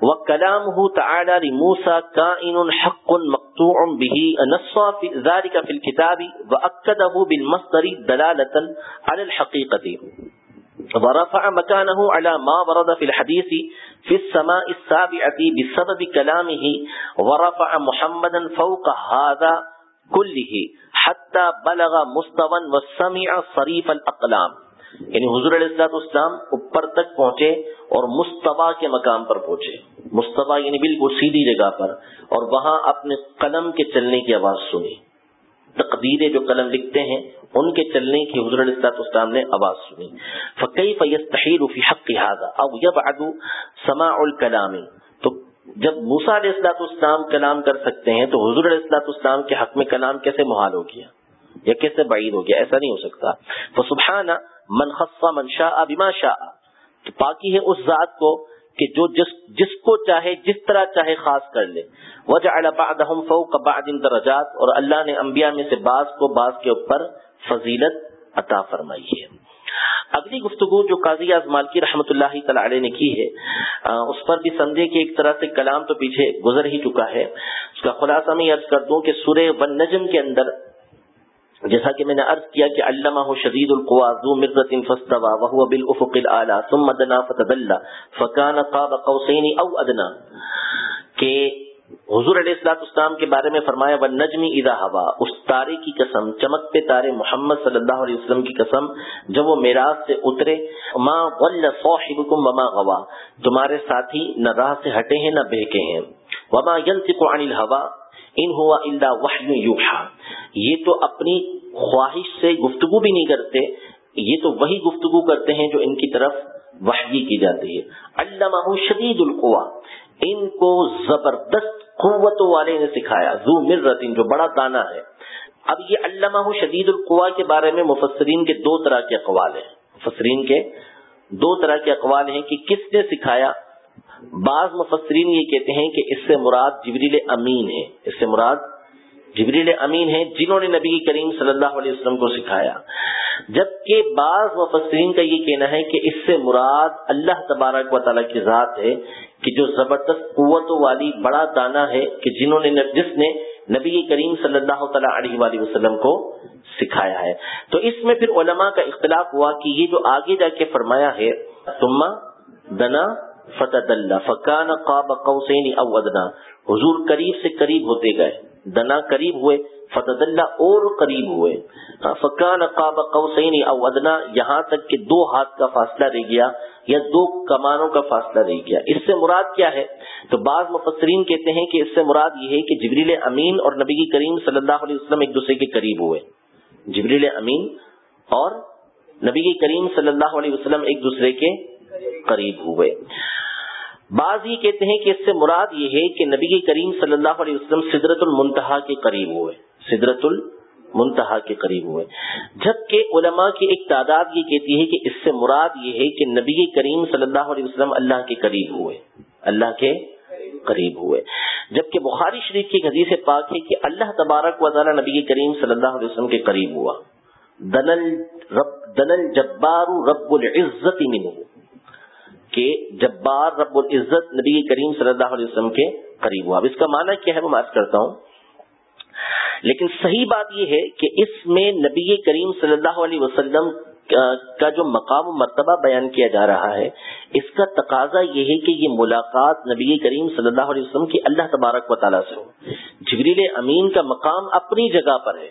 وكلامه تعالى لموسى كائن حق مقطوع به نص في ذلك في الكتاب وأكده بالمصدر دلالة على الحقيقة. ورفع مكانه على ما ورد في الحديث في السماء السابعة بسبب كلامه ورفع محمدا فوق هذا كله حتى بلغ مستوى وسمع صريف الأقلام. یعنی حضور علیہ السلاط اسلام اوپر تک پہنچے اور مستبا کے مقام پر پہنچے۔ مستبا یعنی بالکل سیدھی جگہ پر اور وہاں اپنے قلم کے چلنے کی آواز سنی۔ تقدیریں جو قلم لکھتے ہیں، ان کے چلنے کی حضر السلاط اسلام نے آواز سنی۔ فقی فیس تحیر فی حق لہٰذا اب یب ادو سما الکلامی تو جب موسا علیہ السلاط اسلام کلام کر سکتے ہیں، تو حضور علیہ السلاط اسلام کے حق میں کلام کیسے محال ہو گیا؟ یا کیسے بعید ہو گیا؟ ایسا نہیں ہو سکتا۔ تو سبحانہ من خصا من شاء بما تو پاکی ہے اس ذات کو کہ جو جس جس کو چاہے، جس طرح چاہے خاص کر لے. وجعل بعضهم فوق بعض درجات اور اللہ نے انبیاء میں سے بعض کو بعض کے اوپر فضیلت عطا فرمائی ہے. اگلی گفتگو جو قاضی اعظمال کی رحمت اللہ تعالی علیہ نے کی ہے اس پر بھی سمجھے کہ ایک طرح سے کلام تو پیچھے گزر ہی چکا ہے. اس کا خلاصہ میں عرض کر دوں کہ سورہ ون نجم کے اندر جیسا کہ میں نے عرض کیا کہ علامہ شدید القوا ذو مرت فاستوى وهو بالافق الاعلى ثم دنا فتدلى فكان قاب قوسين او ادنى کہ حضور علیہ السلاط اسلام کے بارے میں فرمایا وہ نجمی ادا ہوا اس تارے کی قسم چمکتے تارے محمد صلی اللہ علیہ وسلم کی قسم، جب وہ میراث سے اترے ماں غل صاحبكم وما غوا تمہارے ساتھی نہ راہ سے ہٹے ہیں، نہ بہکے ہیں۔ وما ينطق عن الهوى۔ ان ہوا الا وحی یوحى یہ تو اپنی خواہش سے گفتگو بھی نہیں کرتے، یہ تو وہی گفتگو کرتے ہیں جو ان کی طرف وحی کی جاتی ہے. علامہ شدید القوا ان کو زبردست قوت والے نے سکھایا زو مرتن جو بڑا دانا ہے. اب یہ علامہ شدید القوا کے بارے میں مفسرین کے دو طرح کے اقوال ہیں. مفسرین کے دو طرح کے اقوال ہیں کہ کس نے سکھایا بعض مفسرین یہ کہتے ہیں کہ اس سے مراد جبریل امین ہے۔ اس سے مراد جبریل امین ہیں جنہوں نے نبی کریم صلی اللہ علیہ وسلم کو سکھایا۔ جبکہ بعض مفسرین کا یہ کہنا ہے کہ اس سے مراد اللہ تبارک و تعالیٰ کی ذات ہے کہ جو زبردست قوت والی بڑا دانا ہے کہ جنہوں نے جس نے نبی کریم صلی اللہ تعالیٰ علیہ وآلہ وسلم کو سکھایا ہے۔ تو اس میں پھر علماء کا اختلاف ہوا کہ یہ جو آگے جا کے فرمایا ہے تما دنا فتح اللہ فقان قاب قوسین او ادنا حضور قریب سے قریب ہوتے گئے، دنا قریب ہوئے فتد اللہ اور قریب ہوئے. ہاں، فقان قاب قوسین او ادنا یہاں تک کہ دو ہاتھ کا فاصلہ رہ گیا یا دو کمانوں کا فاصلہ رہ گیا۔ اس سے مراد کیا ہے؟ تو بعض مفسرین کہتے ہیں کہ اس سے مراد یہ ہے کہ جبریل امین اور نبی کریم صلی اللہ علیہ وسلم ایک دوسرے کے قریب ہوئے۔ جبریل امین اور نبی کریم صلی اللہ علیہ وسلم ایک دوسرے کے قریب ہوئے۔ بعض یہ کہتے ہیں کہ اس سے مراد یہ ہے کہ نبی کریم صلی اللہ علیہ وسلم سدرت المنتہا کے قریب ہوئے۔ سدرت المنتہا کے قریب ہوئے۔ جبکہ علماء کی ایک تعداد یہ کہتی ہے کہ اس سے مراد یہ ہے کہ نبی کریم صلی اللہ علیہ وسلم اللہ کے قریب ہوئے۔ اللہ کے قریب ہوئے۔ جبکہ بخاری شریف کی حدیث پاک ہے کہ اللہ تبارک و تعالی نبی کریم صلی اللہ علیہ وسلم کے قریب ہوا۔ دنل رب دنل جبار رب العزت منہ۔ کہ جبار رب العزت نبی کریم صلی اللہ علیہ وسلم کے قریب ہوا۔ اب اس کا معنی کیا ہے میں بات کرتا ہوں۔ لیکن صحیح بات یہ ہے کہ اس میں نبی کریم صلی اللہ علیہ وسلم کا جو مقام و مرتبہ بیان کیا جا رہا ہے، اس کا تقاضا یہ ہے کہ یہ ملاقات نبی کریم صلی اللہ علیہ وسلم کی اللہ تبارک و تعالیٰ سے ہو۔ جبریل امین کا مقام اپنی جگہ پر ہے۔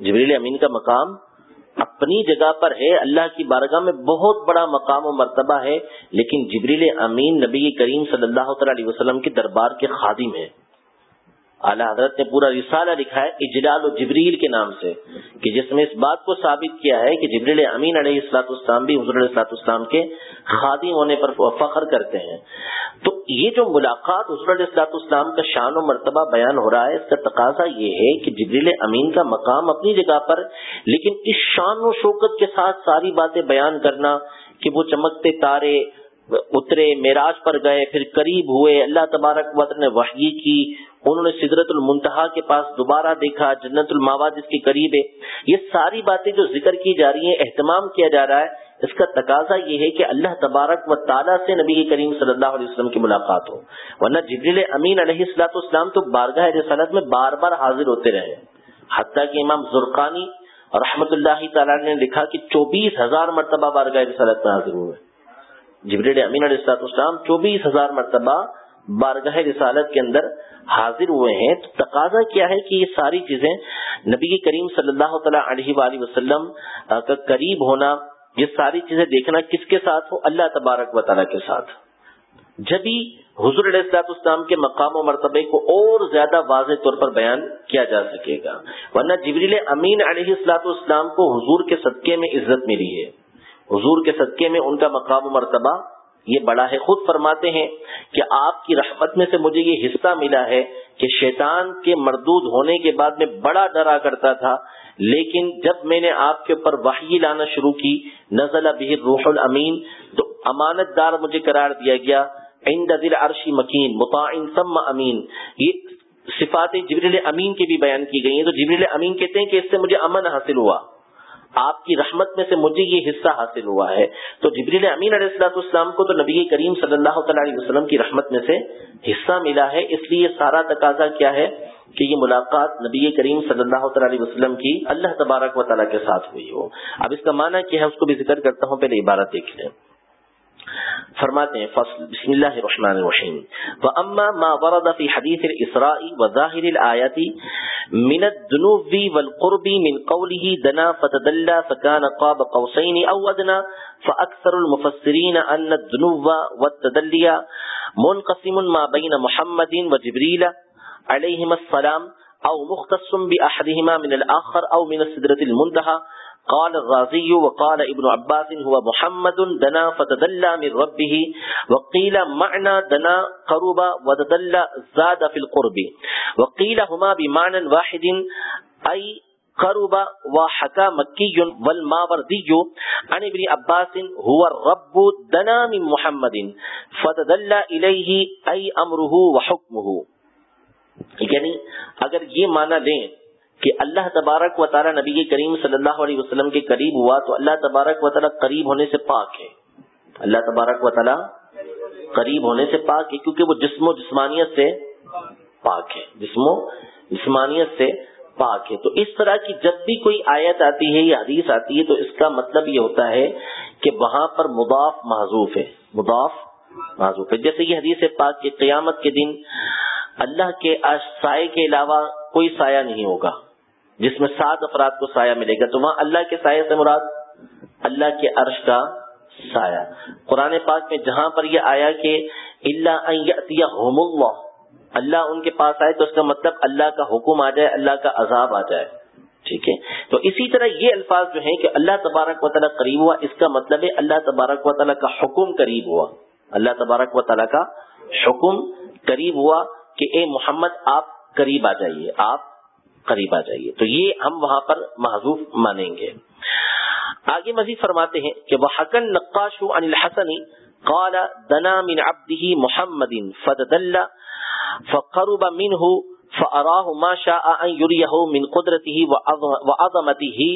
جبریل امین کا مقام اپنی جگہ پر ہے، اللہ کی بارگاہ میں بہت بڑا مقام و مرتبہ ہے، لیکن جبریل امین نبی کریم صلی اللہ تعالی علیہ وسلم کے دربار کے خادم ہے۔ اعلیٰ حضرت نے پورا رسالہ لکھا ہے اجلال و جبریل کے نام سے، کہ جس میں اس بات کو ثابت کیا ہے کہ جبریل امین علیہ السلاط اسلام بھی حضر السلاط اسلام کے خادم ہونے پر فخر کرتے ہیں۔ تو یہ جو ملاقات حضر السلاط اسلام کا شان و مرتبہ بیان ہو رہا ہے، اس کا تقاضا یہ ہے کہ جبریل امین کا مقام اپنی جگہ پر، لیکن اس شان و شوکت کے ساتھ ساری باتیں بیان کرنا کہ وہ چمکتے تارے اترے میراج پر گئے، پھر قریب ہوئے، اللہ تبارک وطن نے وحی کی انہوں نے سدرت المنتہا کے پاس دوبارہ دیکھا، جنت الماوا جس کے قریب ہے۔ یہ ساری باتیں جو ذکر کی جا رہی ہیں، اہتمام کیا جا رہا ہے، اس کا تقاضا یہ ہے کہ اللہ تبارک و تعالیٰ سے نبی کریم صلی اللہ علیہ وسلم کی ملاقات ہو۔ ورنہ جبریل امین علیہ السلاط اسلام تو بارگاہ رسالت میں بار بار حاضر ہوتے رہے۔ حتیٰ کہ امام زرقانی رحمت اللہ تعالیٰ نے لکھا کہ چوبیس ہزار مرتبہ بارگاہ رسالت میں حاضر ہوئے۔ جبریل امین علیہ السلاط اسلام چوبیس ہزار مرتبہ بارگاہ رسالت کے اندر حاضر ہوئے ہیں، تو تقاضا کیا ہے کہ یہ ساری چیزیں نبی کریم صلی اللہ تعالیٰ علیہ وآلہ وسلم کا قریب ہونا، یہ ساری چیزیں دیکھنا کس کے ساتھ ہو؟ اللہ تبارک و تعالیٰ کے ساتھ۔ جب ہی حضور علیہ السلاط اسلام کے مقام و مرتبے کو اور زیادہ واضح طور پر بیان کیا جا سکے گا۔ ورنہ جبریل امین علیہ السلاط اسلام کو حضور کے صدقے میں عزت ملی ہے۔ حضور کے صدقے میں ان کا مقام و مرتبہ یہ بڑا ہے خود فرماتے ہیں کہ آپ کی رحمت میں سے مجھے یہ حصہ ملا ہے کہ شیطان کے مردود ہونے کے بعد میں بڑا ڈرا کرتا تھا، لیکن جب میں نے آپ کے اوپر وحی لانا شروع کی، نزل به روح الامین، تو امانت دار مجھے قرار دیا گیا، عند دل عرشی مکین مطاعن ثم امین۔ یہ صفات جبریل امین کی بھی بیان کی گئی ہیں۔ تو جبریل امین کہتے ہیں کہ اس سے مجھے امن حاصل ہوا۔ آپ کی رحمت میں سے مجھے یہ حصہ حاصل ہوا ہے۔ تو جبریل امین علیہ السلاۃ السلام کو تو نبی کریم صلی اللہ تعالیٰ علیہ وسلم کی رحمت میں سے حصہ ملا ہے۔ اس لیے سارا تقاضا کیا ہے کہ یہ ملاقات نبی کریم صلی اللہ تعالیٰ علیہ وسلم کی اللہ تبارک و تعالیٰ کے ساتھ ہوئی ہو۔ اب اس کا معنی کیا ہے اس کو بھی ذکر کرتا ہوں، پہلے عبارت دیکھ لیں۔ فرماتے ہیں، فصل، بسم اللہ الرحمن الرحیم۔ واما ما ورد في حديث الاسراء وظاهر الايات من الذنوب والقرب من قوله دنا فتدلى فكان قاب قوسين او ادنى فاكثر المفسرين ان الذنوب والتدلي منقسم ما بين محمد وجبريل عليهما السلام او مختص باحدهما من الاخر او من السدرة المنتهى قال الغازي وقال ابن عباس هو محمد دنا فتدلى من ربه وقيل معنى دنا قرب وتدلى زاد في القرب وقيل هما بمعنى واحد، أي قرب وحكى مكي والماوردي عن ابن عباس هو الرب دنا من محمد فتدلى إليه أي أمره وحكمه. یعنی اگر یہ معنی لیں کہ اللہ تبارک و تعالیٰ نبی کریم صلی اللہ علیہ وسلم کے قریب ہوا تو اللہ تبارک و تعالیٰ قریب ہونے سے پاک ہے۔ اللہ تبارک و تعالیٰ قریب ہونے سے پاک ہے کیونکہ وہ جسم و جسمانیت سے پاک ہے۔ جسم و جسمانیت سے پاک ہے۔ تو اس طرح کی جب بھی کوئی آیت آتی ہے یا حدیث آتی ہے تو اس کا مطلب یہ ہوتا ہے کہ وہاں پر مضاف محضوف ہے۔ مضاف محضوف ہے۔ جیسے یہ حدیث پاک کہ قیامت کے دن اللہ کے سائے کے علاوہ کوئی سایہ نہیں ہوگا۔ جس میں سات افراد کو سایہ ملے گا، تو وہاں اللہ کے سائے سے مراد اللہ کے عرش کا سایہ۔ قرآن پاک میں جہاں پر یہ آیا کہ اللہ اللہ اللہ ان کے پاس آئے تو اس کا مطلب اللہ کا حکم آ جائے، اللہ کا عذاب آ جائے۔ ٹھیک ہے؟ تو اسی طرح یہ الفاظ جو ہیں کہ اللہ تبارک و تعالیٰ قریب ہوا، اس کا مطلب ہے اللہ تبارک و تعالیٰ کا حکم قریب ہوا۔ اللہ تبارک و تعالیٰ کا حکم قریب ہوا کہ اے محمد، آپ قریب آ جائیے، آپ قریب آ جائیے۔ تو یہ ہم وہاں پر محضوف مانیں گے۔ آگے مزید فرماتے ہیں کہ وہ حقن نقاش عن الحسن قال دنا من عبده محمد فددل فقرب منه فاراه ما شاء ان يريه من قدرته وعظمته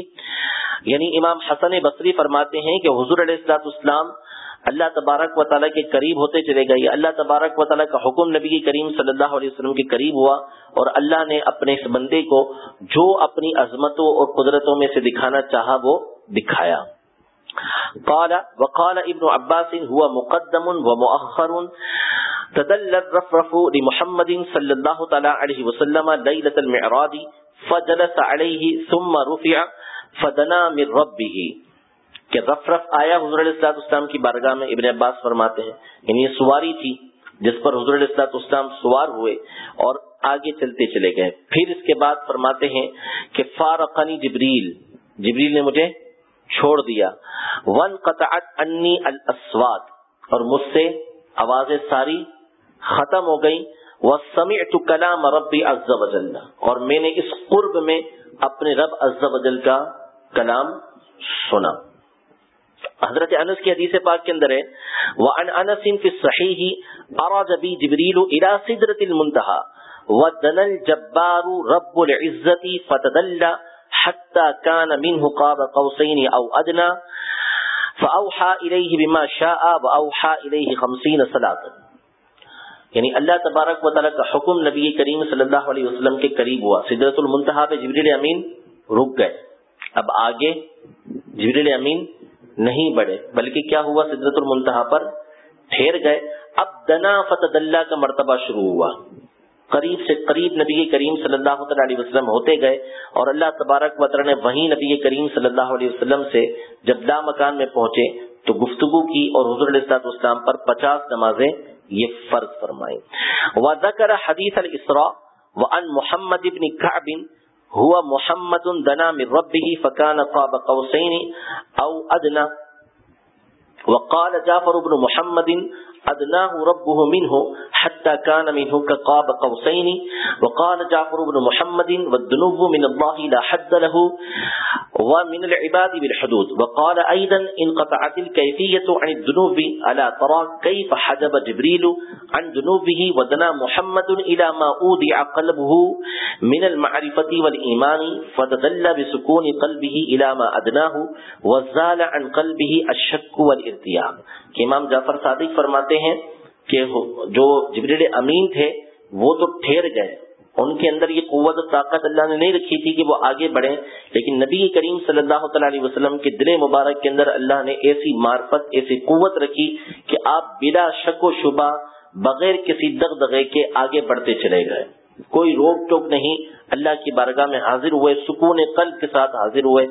یعنی امام حسن بصری فرماتے ہیں کہ حضور علیہ الصلوۃ والسلام اللہ تبارک و تعالیٰ کے قریب ہوتے چلے گئے۔ اللہ تبارک و تعالیٰ کا حکم نبی کریم صلی اللہ علیہ وسلم کے قریب ہوا اور اللہ نے اپنے اس بندے کو جو اپنی عظمتوں اور قدرتوں میں سے دکھانا چاہا وہ دکھایا۔ قال، وقال ابن عباس، هو مقدم ومؤخر تدل الرفرف لمحمد صلى الله تعالى عليه وسلم ليلة المعراض، فجلس عليه ثم رفع، فدنا من ربه۔ کہ رف رف آیا حضور علیہ السلاط اسلام کی بارگاہ میں ابن عباس فرماتے ہیں یعنی یہ سواری تھی جس پر حضور علیہ السلاط اسلام سوار ہوئے اور آگے چلتے چلے گئے۔ پھر اس کے بعد فرماتے ہیں کہ فارقنی جبریل جبریل نے مجھے چھوڑ دیا۔ ون قطعت انی الاسوات اور مجھ سے آوازیں ساری ختم ہو گئی وہ سمعت کلام ربی عز وجل، اور میں نے اس قرب میں اپنے رب عز وجل کا کلام سنا۔ حضرت انس کی حدیث پاک کے اندر ہے، وعن انس فی الصحیح اراج بی جبریل الى صدرت المنتہا ودن الجبار رب العزت فتدل حتى كان منه قاب قوسين او ادنى فاوحى اليه بما شاء واوحى اليه 50 صلاه یعنی اللہ تبارک و تعالی کا حکم نبی کریم صلی اللہ علیہ وسلم کے قریب ہوا۔ سدرت المنتہا پہ جبریل امین رک گئے۔ اب آگے جبریل امین نہیں بڑھے، بلکہ کیا ہوا؟ سدرت المنتہا پر ٹھہر گئے۔ اب دنا فتد اللہ کا مرتبہ شروع ہوا۔ قریب سے قریب نبی کریم صلی اللہ علیہ وسلم ہوتے گئے اور اللہ تبارک وطر نے وہیں نبی کریم صلی اللہ علیہ وسلم سے جب لا مکان میں پہنچے تو گفتگو کی اور حضور علیہ السلام پر پچاس نمازیں یہ فرض فرمائی وذکر حدیث الاسراء وان محمد ابن کعب ہوا محمد دنا من ربه فكان قاب قوسين او ادنى وقال جعفر بن محمد ادناه ربه منه حتى كان منه كقاب قوسين. وقال جعفر بن محمد، والذنوب من الله لا حد له ومن العباد بالحدود. وقال ايضا انقطعت الكيفيه عن الذنوب الا ترى كيف حجب جبريل عن ذنوبه ودنا محمد الى ما اودع قلبه من المعرفه والايمان فتدل بسكون قلبه الى ما ادناه وزال عن قلبه الشك والارتياب امام جعفر صادق فرماتے ہیں کہ جو جبریل امین تھے، وہ تو ٹھہر گئے۔ ان کے اندر یہ قوت و طاقت اللہ نے نہیں رکھی تھی کہ وہ آگے بڑھیں، لیکن نبی کریم صلی اللہ تعالی علیہ وسلم کے دل مبارک کے اندر اللہ نے ایسی معرفت، ایسی قوت رکھی کہ آپ بلا شک و شبہ بغیر کسی دغ دغے کے آگے بڑھتے چلے گئے۔ کوئی روک ٹوک نہیں، اللہ کی بارگاہ میں حاضر ہوئے، سکون قلب کے ساتھ حاضر ہوئے۔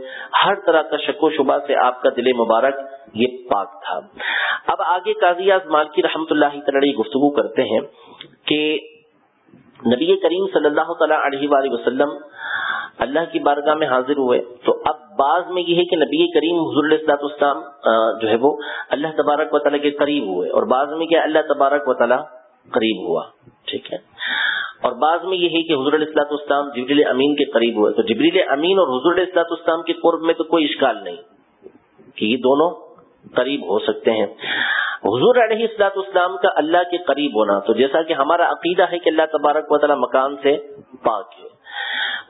ہر طرح کا شک و شبہ سے آپ کا دل مبارک یہ پاک تھا۔ اب آگے قاضی مالکی رحمت اللہ تعالی گفتگو کرتے ہیں کہ نبی کریم صلی اللہ تعالیٰ علیہ وآلہ وسلم اللہ کی بارگاہ میں حاضر ہوئے۔ تو اب بعض میں یہ ہے کہ نبی کریم حضور السلاط اسلام جو ہے وہ اللہ تبارک و تعالیٰ کے قریب ہوئے اور بعض میں کیا اللہ تبارک و تعالیٰ قریب ہوا۔ ٹھیک ہے۔ اور بعض میں یہ ہے کہ حضور السلاط اسلام جبریل امین کے قریب ہوئے۔ تو جبریل امین اور حضور السلاط اسلام کے قرب میں تو کوئی اشکال نہیں کہ یہ دونوں قریب ہو سکتے ہیں۔ حضور علیہ السلاط اسلام کا اللہ کے قریب ہونا، تو جیسا کہ ہمارا عقیدہ ہے کہ اللہ تبارک و تعالیٰ مکان سے پاک ہے۔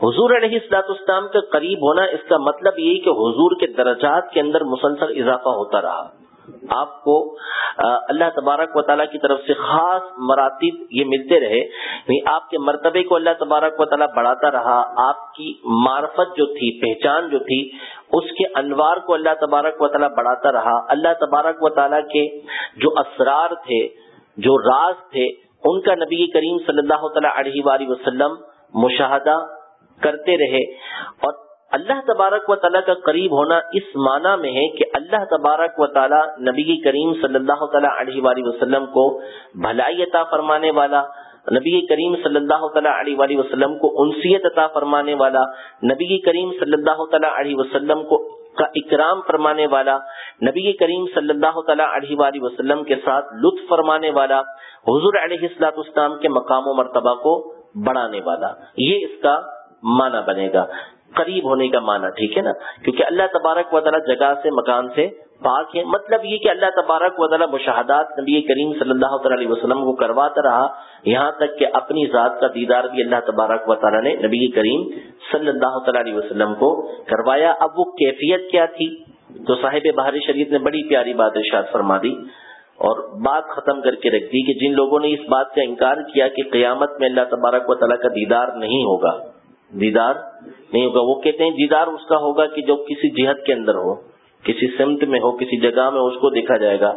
حضور علیہ السلاط اسلام کا قریب ہونا، اس کا مطلب یہی کہ حضور کے درجات کے اندر مسلسل اضافہ ہوتا رہا۔ آپ کو اللہ تبارک و تعالیٰ کی طرف سے خاص مراتب یہ ملتے رہے۔ یعنی آپ کے مرتبے کو اللہ تبارک و تعالیٰ بڑھاتا رہا، آپ کی معرفت جو تھی، پہچان جو تھی، اس کے انوار کو اللہ تبارک و تعالیٰ بڑھاتا رہا۔ اللہ تبارک و تعالیٰ کے جو اسرار تھے، جو راز تھے، ان کا نبی کریم صلی اللہ تعالیٰ علیہ وآلہ وسلم مشاہدہ کرتے رہے۔ اور اللہ تبارک و تعالیٰ کا قریب ہونا اس معنی میں ہے کہ اللہ تبارک و تعالیٰ نبی کریم صلی اللہ تعالیٰ علیہ وآلہ وسلم کو بھلائی عطا فرمانے والا، نبی کریم صلی اللہ تعالیٰ علیہ وآلہ وسلم کو انسیت عطا فرمانے والا، نبی کریم صلی اللہ تعالیٰ علیہ وسلم کو کا اکرام فرمانے والا، نبی کریم صلی اللہ تعالیٰ علیہ وآلہ وسلم کے ساتھ لطف فرمانے والا، حضور علیہ السلاط اسلام کے مقام و مرتبہ کو بڑھانے والا، یہ اس کا معنی بنے گا۔ قریب ہونے کا معنی، ٹھیک ہے نا؟ کیونکہ اللہ تبارک و تعالیٰ جگہ سے، مکان سے پاک ہے مطلب یہ کہ اللہ تبارک و تعالیٰ مشاہدات نبی کریم صلی اللہ تعالی علیہ وسلم کو کرواتا رہا، یہاں تک کہ اپنی ذات کا دیدار بھی اللہ تبارک و تعالیٰ نے نبی کریم صلی اللہ تعالی علیہ وسلم کو کروایا۔ اب وہ کیفیت کیا تھی؟ تو صاحب بہار شریف نے بڑی پیاری بات ارشاد فرما دی اور بات ختم کر کے رکھ دی کہ جن لوگوں نے اس بات کا انکار کیا کہ قیامت میں اللہ تبارک و تعالیٰ کا دیدار نہیں ہوگا دیدار نہیں ہوگا۔ وہ کہتے ہیں دیدار اس کا ہوگا کہ جو کسی جہت کے اندر ہو، کسی سمت میں ہو، کسی جگہ میں اس کو دیکھا جائے گا۔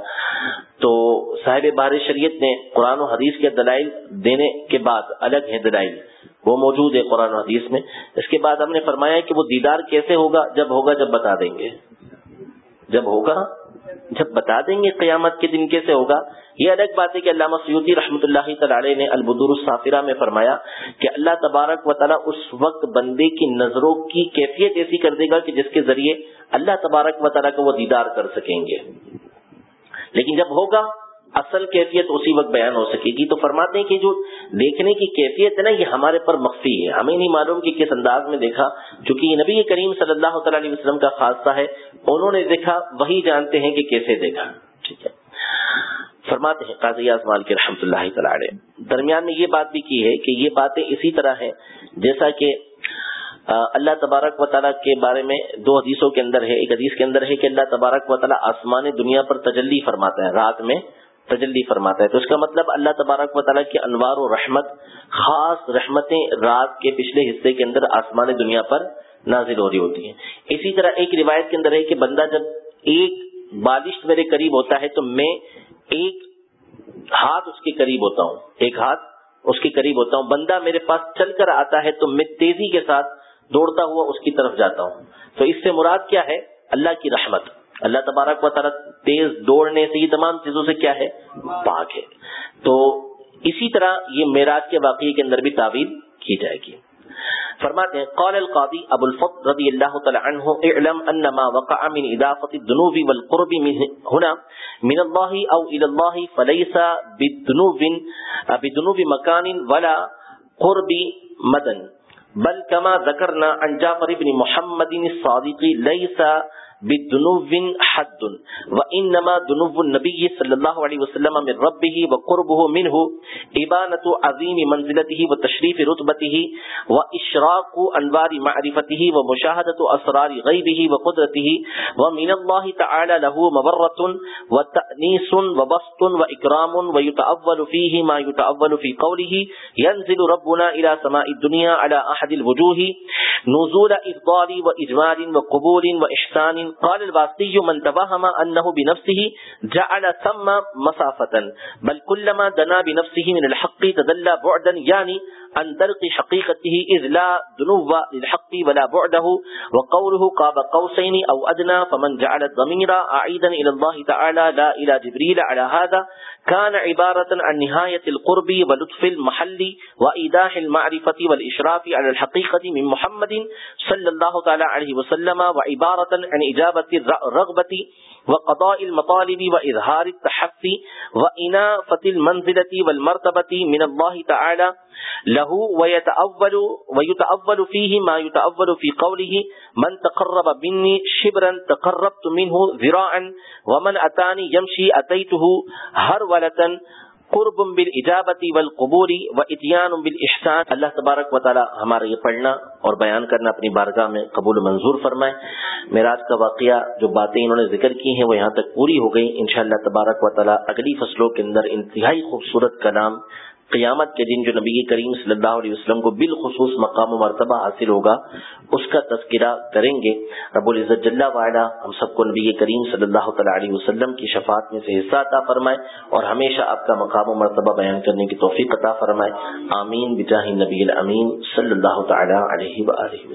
تو صاحب بار شریعت نے قرآن و حدیث کے دلائل دینے کے بعد الگ ہے دلائل۔ وہ موجود ہے قرآن و حدیث میں۔ اس کے بعد ہم نے فرمایا کہ وہ دیدار کیسے ہوگا؟ جب ہوگا جب بتا دیں گے۔ جب ہوگا جب بتا دیں گے قیامت کے دن کیسے ہوگا، یہ الگ بات ہے کہ علامہ سیودی رحمۃ اللہ تعالی نے البدور الصافرہ میں فرمایا کہ اللہ تبارک و تعالیٰ اس وقت بندے کی نظروں کی کیفیت ایسی کر دے گا کہ جس کے ذریعے اللہ تبارک و تعالیٰ کا وہ دیدار کر سکیں گے۔ لیکن جب ہوگا اصل کیفیت اسی وقت بیان ہو سکے گی۔ تو فرماتے ہیں کہ جو دیکھنے کی کیفیت ہے نا، یہ ہمارے پر مخفی ہے۔ ہمیں نہیں معلوم کہ کس انداز میں دیکھا، چونکہ یہ نبی کریم صلی اللہ تعالی علیہ وسلم کا خاصہ ہے۔ انہوں نے دیکھا، وہی جانتے ہیں کہ کیسے دیکھا۔ ٹھیک ہے۔ فرماتے ہیں، قاضی اعظمال کے رحمۃ اللہ تعالی درمیان میں یہ بات بھی کی ہے کہ یہ باتیں اسی طرح ہیں، جیسا کہ اللہ تبارک و تعالیٰ کے بارے میں دو حدیثوں کے اندر ہے۔ ایک حدیث کے اندر ہے کہ اللہ تبارک و تعالیٰ آسمان دنیا پر تجلی فرماتا ہے، رات میں تجلی فرماتا ہے۔ تو اس کا مطلب اللہ تبارک و تعالیٰ کی انوار و رحمت، خاص رحمتیں رات کے پچھلے حصے کے اندر آسمان دنیا پر نازل ہو رہی ہوتی ہیں۔ اسی طرح ایک روایت کے اندر ہے کہ بندہ جب ایک بالش میرے قریب ہوتا ہے تو میں ایک ہاتھ اس کے قریب ہوتا ہوں۔ ایک ہاتھ اس کے قریب ہوتا ہوں۔ بندہ میرے پاس چل کر آتا ہے تو میں تیزی کے ساتھ دوڑتا ہوا اس کی طرف جاتا ہوں۔ تو اس سے مراد کیا ہے؟ اللہ کی رحمت۔ اللہ تبارک و تعالیٰ تیز دوڑنے سے یہ تمام چیزوں سے کیا ہے؟ پاک ہے۔ تو اسی طرح یہ معراج کے واقعے کے اندر بھی تعویل کی جائے گی۔ فرماتے ہیں، قال القاضی ابو الفضل رضی اللہ تعالی عنہ، اعلم ان ما وقع من اضافه الذنوب والقرب من هنا من الله او الى الله فليس بالذنوب بذنوب مكان ولا قرب مدن، بل كما ذكرنا عن جعفر بن محمد الصادق، ليس بدنو حد وانما دنو النبي صلى الله عليه وسلم من ربه وقربه منه ابانه عظيم منزلته وتشريف رتبته واشراق انوار معرفته ومشاهده اسرار غيبه وقدرته ومن الله تعالى له مبرة وتأنيس وبسط واكرام ويتأول فيه ما يتأول في قوله ينزل ربنا الى سماء الدنيا على احد الوجوه نزول افضال واجمال وقبول واحسان قال الباسطي من توهم انه بنفسه جعل ثم مسافة، بل كلما دنا بنفسه من الحق تدلى بعدا، يعني عن درق حقيقته اذ لا دنو للحق ولا بعده، وقوله قاب قوسين او ادنى فمن جعل الضمير أعيدا الى الله تعالى، لا الى جبريل على هذا كان عبارة عن نهاية القرب ولطف المحل وإيداح المعرفة والإشراف على الحقيقة من محمد صلى الله تعالى عليه وسلم وعبارة عن إجابة الرغبة و وقضاء المطالب انا فت المنزلتی و المرتبتی من الله تعالى له ويتأول, ويتأول فيه ما يتأول فی قوله من تقرب مني شبرا تقربت منه ذراعا ومن یمشی يمشي ہر ولتن قرب بالإجابة والقبول وإتيان بالإحسان. اللہ تبارک و تعالی ہمارا یہ پڑھنا اور بیان کرنا اپنی بارگاہ میں قبول منظور فرمائے. میراج کا واقعہ جو باتیں انہوں نے ذکر کی ہیں وہ یہاں تک پوری ہو گئی انشاءاللہ تبارک و تعالی اگلی فصلوں کے اندر انتہائی خوبصورت کلام قیامت کے دن جو نبی کریم صلی اللہ علیہ وسلم کو بالخصوص مقام و مرتبہ حاصل ہوگا، اس کا تذکرہ کریں گے۔ رب العزت جل وعلا ہم سب کو نبی کریم صلی اللہ تعالیٰ علیہ وسلم کی شفاعت میں سے حصہ عطا فرمائے اور ہمیشہ آپ کا مقام و مرتبہ بیان کرنے کی توفیق عطا فرمائے۔ آمین بجاہ نبی الامین صلی اللہ تعالیٰ علیہ وآلہ وسلم۔